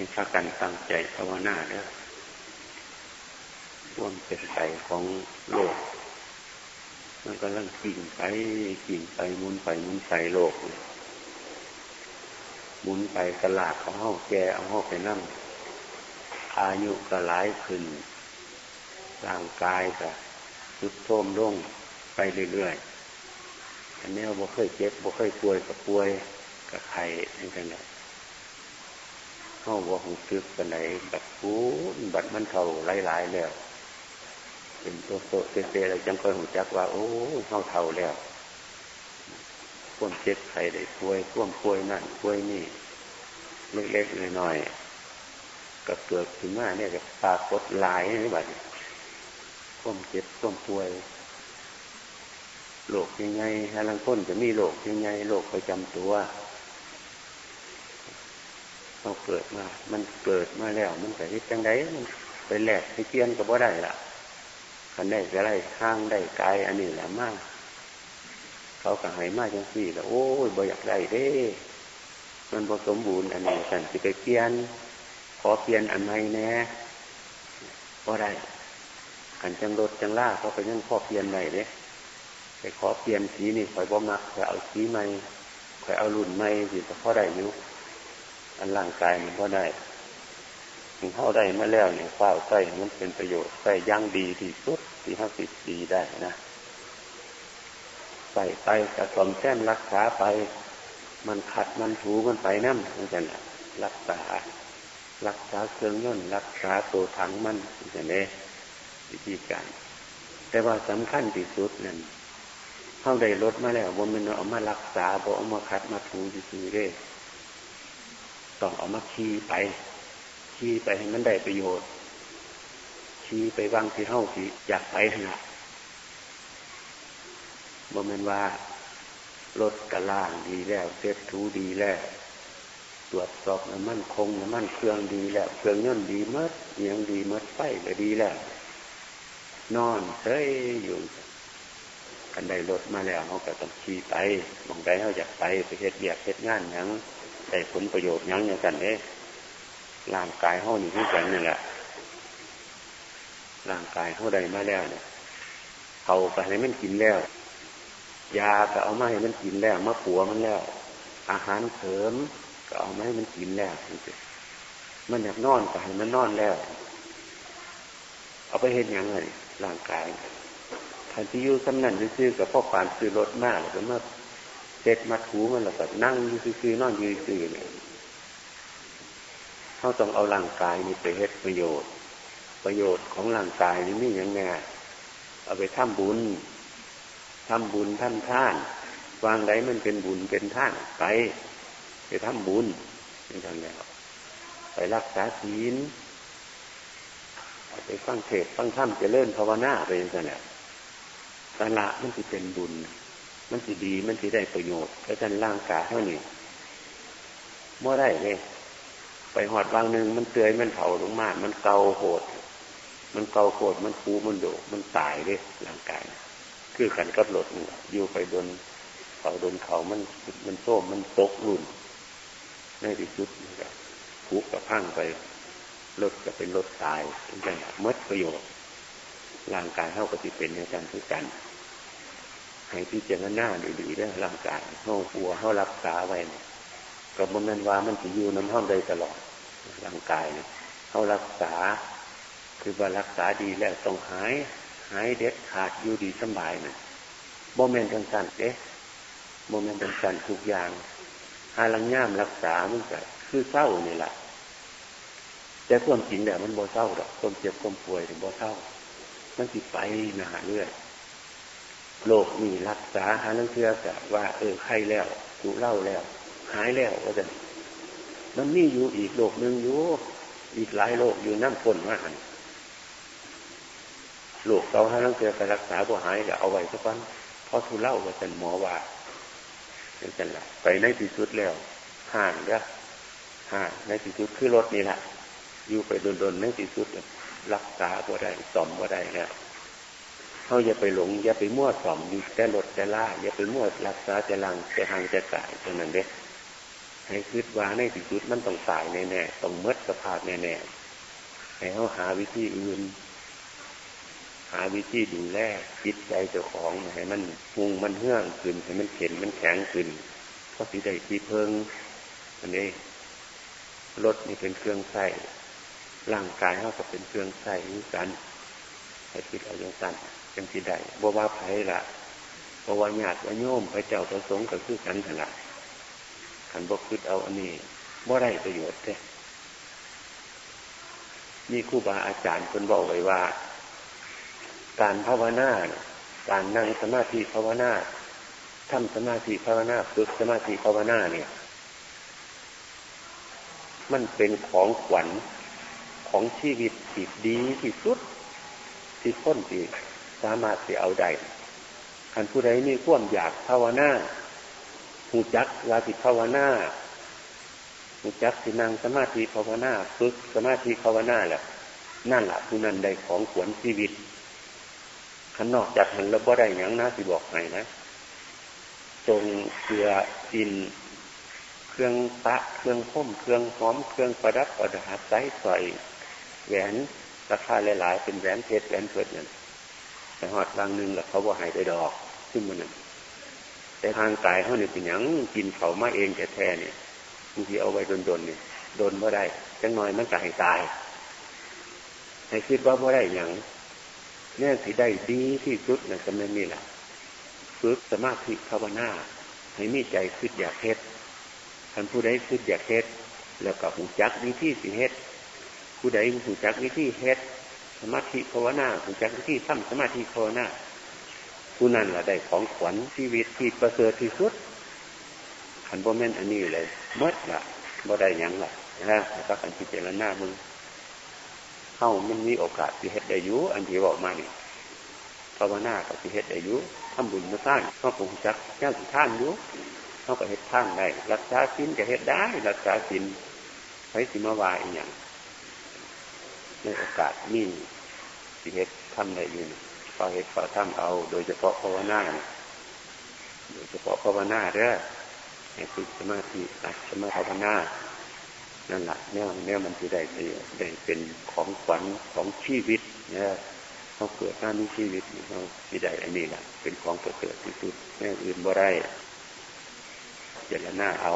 ให้พากันตั้งใจภาวนาเด้อร่วมเป็นไปของโลก มันก็ลังกิ่งไปกิ่งไปมุนไปมุนไปโลกมุนไปตลาดของห้องแกเอาห้องไปนั่งอายุก็หลายขึ้น ร่างกายก็สุดโทมลงไปเรื่อยๆอันนี้บ่เคยเจ็บบ่เคยป่วยกับป่วยกับไข้อั่นันแหละ เข้าว่าหงซึกกันไหนแบบฟูบัดมันเท่าหลายๆแล้วเป็นตัวโตเตะๆแล้วจังค่อยหูจักว่า โอ้เข้าเท่าแล้วพ่วมเจ็บไข้ได้ป่วยพ่วมป่วยนั่นป่วยนี่เล็กๆน้อยๆก็เกิดขึ้นมาเนี่ยกับปากดลายนี่บัดพ่วมเจ็บพ่วมป่วยโรคยังไงฮะลังพ้นจะมีโรคยังไงโรคประจำตัว เราเกิดมา มันเกิดมาแล้ว มันไปที่จังไดมันไปแหลกให้เกียนก็บ่ได้ละคันได้ก็ได้ข้างได้กายอันนี้แหละมาก เขาก็หายมากจังสี่แล้วโอ้ยบ่อยากได้เด้ มันผสมบูรณ์อันนี้สันสิไปเปลี่ยน ขอเปลี่ยนอันใหม่แน่ก็ได้ขันจังรถจังล่าเขาไปยังพ่อเปลี่ยนใหม่เด้ไปขอเปลี่ยนสีนี่คอยบ่มักคอยเอาสีใหม่คอยเอารุ่นใหม่สิพอได้อยู่ อันร่างกายมันก็ได้ถึงเข้าได้มาแล้วเนี่ยเฝ้าวใส่มันเป็นประโยชน์ใส่ย่างดีที่สุดที่ห้าสิบดีได้นะใส่ไปสะสมแท้มรักษาไป มันขัดมันถูมันไปนั่นนั่นจะนะรักษา รักษาเครื่องย่นรักษาตัวถังมันนั่นจะเนี่ยวิธีการ แต่ว่าสำคัญที่สุดนั่นเข้าได้รถมาแล้วบนมันเอามารักษาบกเอามาคัดมาถูซื่อๆเด้ ต้องเอามาขี่ไปขี่ไปให้มันได้ประโยชน์ขี่ไปวางที่เท่าที่อยากไปนะบ่แม่นว่ารถกระล่างดีแล้วเซ็ตทูดีแล้ว ตรวจสอบน้ำมันคงน้ำมันเครื่องดีแล้วเครื่องย่นดีเมื่อยังดีเมื่อไฟก็ดีแล้ว นอนเฉยอยู่กันได้รถมาแล้วเขาก็ต้องขี่ไปมองได้เขาอยากไปไปเฮ็ดเบียกเฮ็ดงานยัง ได้ผลประโยชน์ยังอย่างกันเอ๊ร่างกายเขานี่ที่กันนี่แหละร่างกายเขาได้มาแล้วเนี่ยเขาไปให้มันกินแล้ว ยาก็เอามาให้มันกินแล้วมาปัวมันแล้ว อาหารเสริมก็เอามาให้มันกินแล้วมันอยากนอนก็ให้มันนอนแล้ว เอาไปเห็นยังไงร่างกายทันที่ยู่สำนันซื้อกับพ่อปานซื้อรถมากแล้วมา เจ็ดมาถูมันแล้วก็นั่งยืนซื้อนอนยืนซื้อเนี่ยเขาต้องเอาร่างกายนี่ไปเฮ็ดประโยชน์ ประโยชน์ของร่างกายนี่มีอย่างไงเอาไปทำบุญทำบุญท่านท่าน วางไดมันเป็นบุญเป็นท่านไป ไปทำบุญนี่ทำแล้ว ไปรักษาศีลไปฟังเทศฟังธรรมจะเลื่นภาวนาไปอย่างนั้นแหละละมันจะเป็นบุญ มันสิดี มันสิได้ประโยชน์แล้วกันร่างกายเท่านี้เมื่อได้เลยไปหอดวางหนึ่งมันเตยมันเผาลงมา มันเกาโหด มันเกาโหด มันคูมันโดมันตายเลยร่างกาย คือขันกับหลดอยู่ไปโดนเขาโดนเขามันมันโซ่มันตกรุ่นในที่สุดนะครับคุกกับพังไปรถก็เป็นรถตายเป็นไงมดประโยชน์ร่างกายเท่ากับที่เป็นในการทุกกัน ให้พิจารณาดีๆได้ร่างกายเข้าหัวเข้ารักษาไว้เนี่ยกับมันนั้นว่ามันจะอยู่น้ำห้องได้ตลอดร่างกายเนี่ยเข้ารักษา คือว่ารักษาดีแล้วต้องหาย หายเด็ดขาดอยู่ดีสบายเนี่ยโมเมนต์จังสันเอ๊ะโมเมนต์จังสันทุกอย่างหาลังย่ามรักษามันก็คือเศร้านี่แหละแต่ความจริงเนี่ยมันโบเศร้าหรอกความเจ็บความป่วยถึงโบเศร้า มันติดไปหนาเรื่อย โรคมีรักษาหานังเชื่อกะว่า เออไข้แล้วกูเล่าแล้ว หายแล้วก็จะมันมีอยู่อีกโรคหนึ่งอยู่อีกหลายโรคอยู่น้ำฝนมากโรคเขาหานังเชื่อไปรักษาบ่หายก็เอาไว้สักวันพอทุเล่าก็เป็นหมอว่าเป็นจันละไปในที่สุดแล้วห่างเด้อห่างในที่สุดคือรถนี่แหละอยู่ไปโดนๆในที่สุดรักษาบ่ได้สอมบ่ได้แล้ว เขาอย่าไปหลง อย่าไปมั่วสอมอยู่แต่ลดแต่ล่าอย่าไปมั่วรักษาแต่ลังแต่ทางแต่กายเท่านั้นเด้ใให้คิดว่าในที่สุดมันต้องตายแน่ๆต้องมดสภาพแน่ๆให้เขาหาวิธีอื่น หาวิธีดูแลจิตใจเจ้าของให้มันพุงมันเฮื่องขึ้นให้มันเข็นมันแข็งขึ้นก็สีได้ที่เพิงอันนี้รถนี่เป็นเครื่องใส่ร่างกายเขาก็เป็นเครื่องใส่กัน ให้คิดเอาอย่างสั้นจังสีได้บ่ว่าไผ่ละบ่ว่าญาติว่าโยมพระเจ้าประสงค์ก็คือกันถนัดขันบ่คิดเอาอันนี้บ่ได้ประโยชน์แท้นี่ครูบาอาจารย์คนบอกไว้ว่า การภาวนาการนั่งสมาธิภาวนาทำสมาธิภาวนาฝึกสมาธิภาวนาเนี่ย มันเป็นของขวัญของชีวิตที่ดีที่สุด ที่พ้นที่สามารถที่เอาได้คันผู้ใดมีความอยากภาวนาหูจักวาสิภาวนาหูจักสินางสมาธิภาวนาฝึกสมาธิภาวนาแหละนั่นแหละผู้นั้นได้ของขวัญชีวิตขันนอกจากหันแล้วบ่ได้ยังนะสิบอกให้นะจงเกลืออิน เครื่องตะเครื่องพ่มเครื่องหอม เครื่องประดับประดาไซสอยแหวน ราคาหลายๆเป็นแหวนเพชรแหวนเพชรเนี่ยแต่หอดบางนึงแล้วเขาบอกให้ได้ดอกขึ้นมาหนึ่งแต่ทางกายเขาเนี่ยเป็นอย่างกินเขามาเองแต่แท้เนี่ยบางทีเอาไว้โดนๆเนี่ยโดนเมื่อได้จังน้อยมันก็ให้ตาย ให้คิดว่าเมื่อได้อย่างเนี่ยสิได้ดีที่สุดนะก็ไม่มีแหละฝึกสมาธิภาวนาให้มีใจคิดอยากเฮ็ดท่านผู้ใดคิดอยากเฮ็ดแล้วก็หูจักวิธีสิเฮ็ด ผู้ใดหูจักวิธีเฮ็ดสมาธิภาวนาหูจักวิธีทำสมาธิภาวนาผู้นั้นละได้ของขวัญชีวิตที่ประเสริฐที่สุดขันโบแมนอันนี้เลยมดละบ่ได้ยังละนะแล้วก็ขันพิจารณามึงเข้ามันมีโอกาสที่เฮ็ดได้ยุอันที่บอกมานี่ภาวนากับที่เฮ็ดได้ยุทำบุญมาสร้างเขาคงจักแก้วสุท่านอยุเขาก็เฮ็ดท่านได้รักษาสินก็เฮ็ดได้ รักษาสินใช้สิมาวาอีกอย่าง ในโอกาสนี่สิเฮ็ดทำได้อยู่พอเฮ็ดพอทำเอา โดยเฉพาะภาวนาโดยเฉพาะภาวนาเด้อให้ฝึกสมาธิอัดสมาภาวนานั่นแหละเนี่ยเนี่ยมันจะได้ได้เป็นของขวัญของชีวิตเนี่ยเขาเกิดหน้ามีชีวิตเขาที่ได้อันนี้แหละเป็นของประเสริฐที่สุดแม่อื่นบ่ได้เจรนาเอา